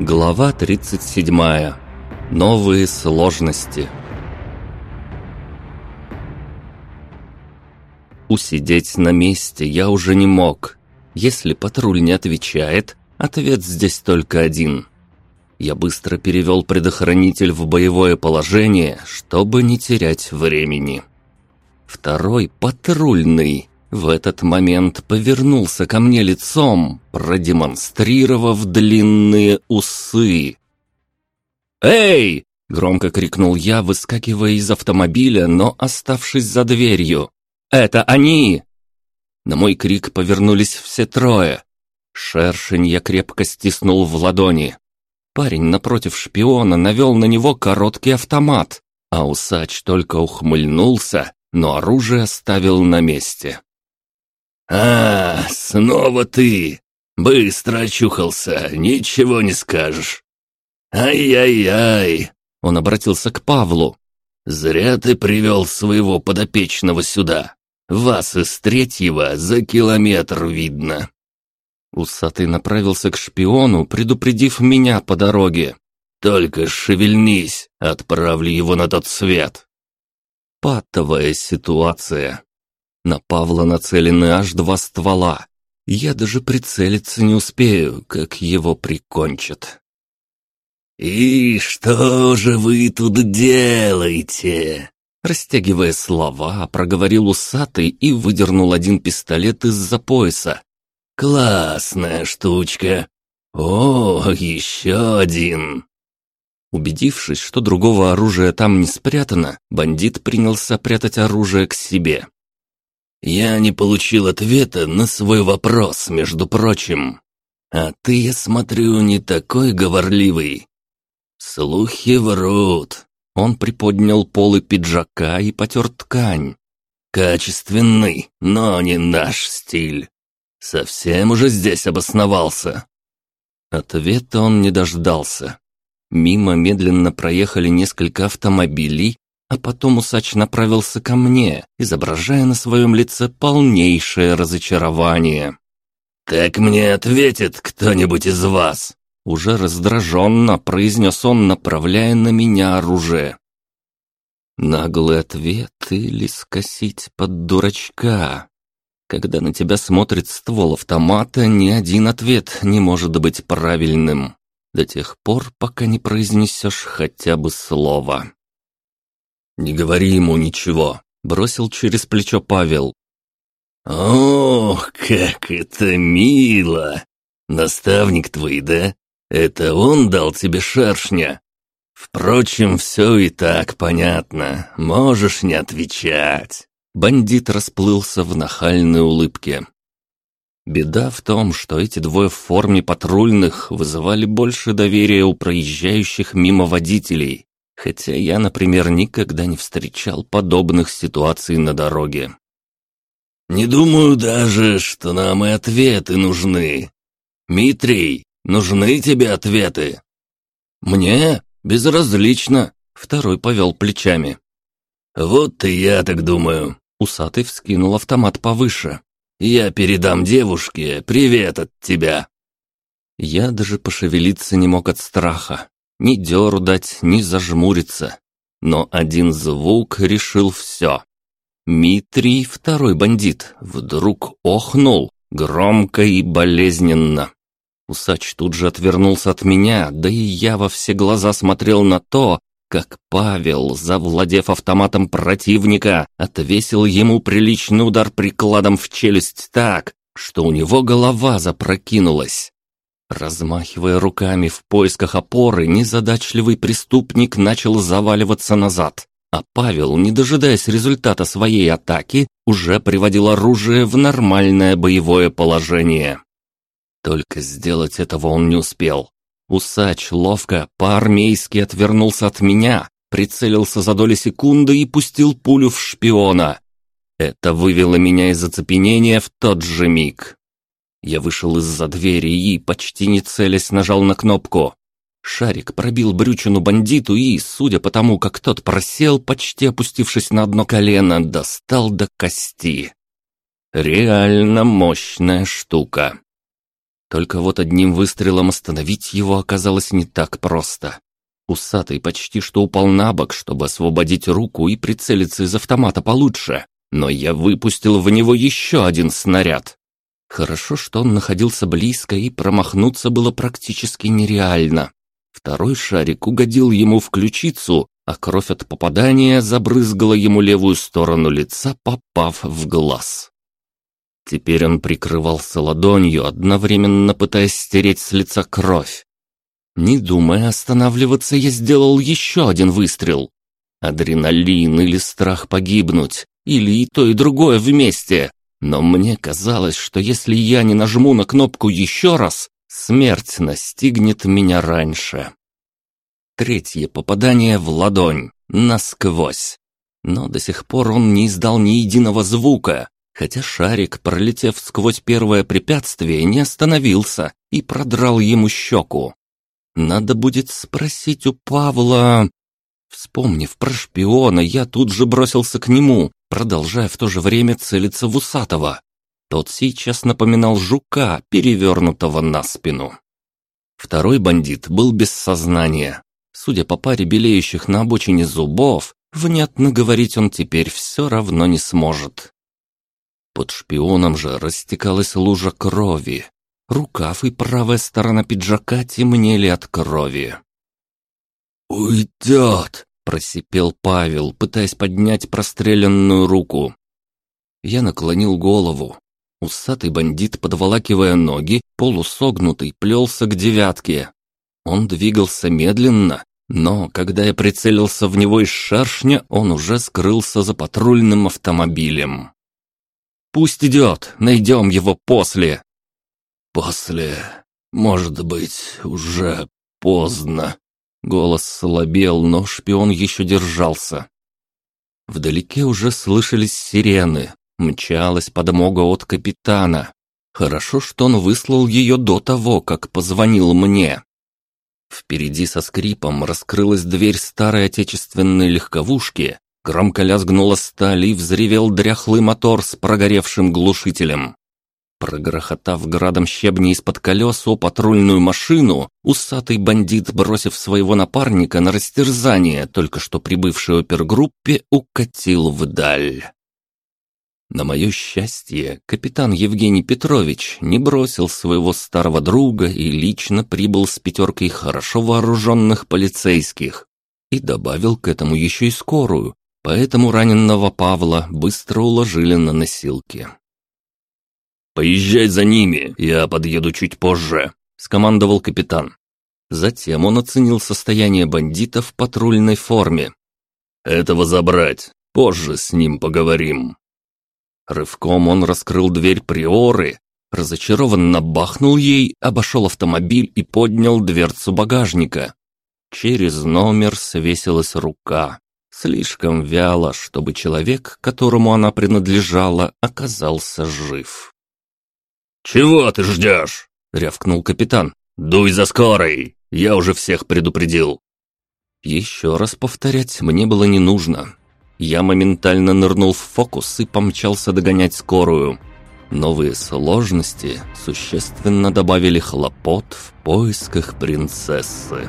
Глава 37. Новые сложности. Усидеть на месте я уже не мог. Если патруль не отвечает, ответ здесь только один. Я быстро перевел предохранитель в боевое положение, чтобы не терять времени. Второй патрульный в этот момент повернулся ко мне лицом, продемонстрировав длинные усы. «Эй!» — громко крикнул я, выскакивая из автомобиля, но оставшись за дверью. «Это они!» На мой крик повернулись все трое. Шершень я крепко стиснул в ладони. Парень напротив шпиона навел на него короткий автомат, а усач только ухмыльнулся, но оружие оставил на месте. «А, снова ты! Быстро очухался, ничего не скажешь!» «Ай-яй-яй!» — он обратился к Павлу. «Зря ты привел своего подопечного сюда. Вас из третьего за километр видно». Усатый направился к шпиону, предупредив меня по дороге. «Только шевельнись, отправлю его на тот свет». Патовая ситуация. На Павла нацелены аж два ствола. Я даже прицелиться не успею, как его прикончат. «И что же вы тут делаете?» Растягивая слова, проговорил усатый и выдернул один пистолет из-за пояса. «Классная штучка! О, еще один!» Убедившись, что другого оружия там не спрятано, бандит принялся прятать оружие к себе. «Я не получил ответа на свой вопрос, между прочим. А ты, я смотрю, не такой говорливый. Слухи врут». Он приподнял полы пиджака и потер ткань. «Качественный, но не наш стиль. Совсем уже здесь обосновался». Ответа он не дождался. Мимо медленно проехали несколько автомобилей, а потом усач направился ко мне, изображая на своем лице полнейшее разочарование. «Так мне ответит кто-нибудь из вас?» Уже раздраженно произнес он, направляя на меня оружие. Наглый ответ или скосить под дурачка. Когда на тебя смотрит ствол автомата, ни один ответ не может быть правильным. До тех пор, пока не произнесешь хотя бы слово. «Не говори ему ничего», — бросил через плечо Павел. «Ох, как это мило! Наставник твой, да? Это он дал тебе шершня? Впрочем, все и так понятно, можешь не отвечать». Бандит расплылся в нахальной улыбке. Беда в том, что эти двое в форме патрульных вызывали больше доверия у проезжающих мимо водителей, хотя я, например, никогда не встречал подобных ситуаций на дороге. «Не думаю даже, что нам и ответы нужны. Митрий, нужны тебе ответы?» «Мне? Безразлично», — второй повел плечами. «Вот и я так думаю», — усатый вскинул автомат повыше. «Я передам девушке привет от тебя». Я даже пошевелиться не мог от страха ни дёру дать, ни зажмуриться. Но один звук решил все. Митрий, второй бандит, вдруг охнул, громко и болезненно. Усач тут же отвернулся от меня, да и я во все глаза смотрел на то, как Павел, завладев автоматом противника, отвесил ему приличный удар прикладом в челюсть так, что у него голова запрокинулась. Размахивая руками в поисках опоры, незадачливый преступник начал заваливаться назад, а Павел, не дожидаясь результата своей атаки, уже приводил оружие в нормальное боевое положение. Только сделать этого он не успел. Усач ловко, по-армейски отвернулся от меня, прицелился за доли секунды и пустил пулю в шпиона. Это вывело меня из оцепенения в тот же миг. Я вышел из-за двери и, почти не целясь, нажал на кнопку. Шарик пробил брючину бандиту и, судя по тому, как тот просел, почти опустившись на одно колено, достал до кости. Реально мощная штука. Только вот одним выстрелом остановить его оказалось не так просто. Усатый почти что упал на бок, чтобы освободить руку и прицелиться из автомата получше, но я выпустил в него еще один снаряд. Хорошо, что он находился близко, и промахнуться было практически нереально. Второй шарик угодил ему в ключицу, а кровь от попадания забрызгала ему левую сторону лица, попав в глаз. Теперь он прикрывался ладонью, одновременно пытаясь стереть с лица кровь. Не думая останавливаться, я сделал еще один выстрел. Адреналин или страх погибнуть, или и то, и другое вместе. Но мне казалось, что если я не нажму на кнопку еще раз, смерть настигнет меня раньше. Третье попадание в ладонь, насквозь. Но до сих пор он не издал ни единого звука, хотя шарик, пролетев сквозь первое препятствие, не остановился и продрал ему щеку. Надо будет спросить у Павла... Вспомнив про шпиона, я тут же бросился к нему, продолжая в то же время целиться в усатого. Тот сейчас напоминал жука, перевернутого на спину. Второй бандит был без сознания. Судя по паре белеющих на обочине зубов, внятно говорить он теперь все равно не сможет. Под шпионом же растекалась лужа крови. Рукав и правая сторона пиджака темнели от крови. «Уйдет!» – просипел Павел, пытаясь поднять простреленную руку. Я наклонил голову. Усатый бандит, подволакивая ноги, полусогнутый, плелся к девятке. Он двигался медленно, но когда я прицелился в него из шершня, он уже скрылся за патрульным автомобилем. Пусть идет, найдем его после. После, может быть, уже поздно. Голос слабел, но шпион еще держался. Вдалеке уже слышались сирены. Мчалась подмога от капитана. Хорошо, что он выслал ее до того, как позвонил мне. Впереди со скрипом раскрылась дверь старой отечественной легковушки, Громко лязгнула сталь и взревел дряхлый мотор с прогоревшим глушителем. Прогрохотав градом щебня из-под колес о патрульную машину, усатый бандит, бросив своего напарника на растерзание, только что прибывшей опергруппе, укатил вдаль. На мое счастье, капитан Евгений Петрович не бросил своего старого друга и лично прибыл с пятеркой хорошо вооруженных полицейских и добавил к этому еще и скорую, Поэтому раненного Павла быстро уложили на носилки. «Поезжай за ними, я подъеду чуть позже», — скомандовал капитан. Затем он оценил состояние бандита в патрульной форме. «Этого забрать, позже с ним поговорим». Рывком он раскрыл дверь приоры, разочарованно бахнул ей, обошел автомобиль и поднял дверцу багажника. Через номер свесилась рука. Слишком вяло, чтобы человек, которому она принадлежала, оказался жив. «Чего ты ждешь?» — рявкнул капитан. «Дуй за скорой! Я уже всех предупредил!» Еще раз повторять мне было не нужно. Я моментально нырнул в фокус и помчался догонять скорую. Новые сложности существенно добавили хлопот в поисках принцессы.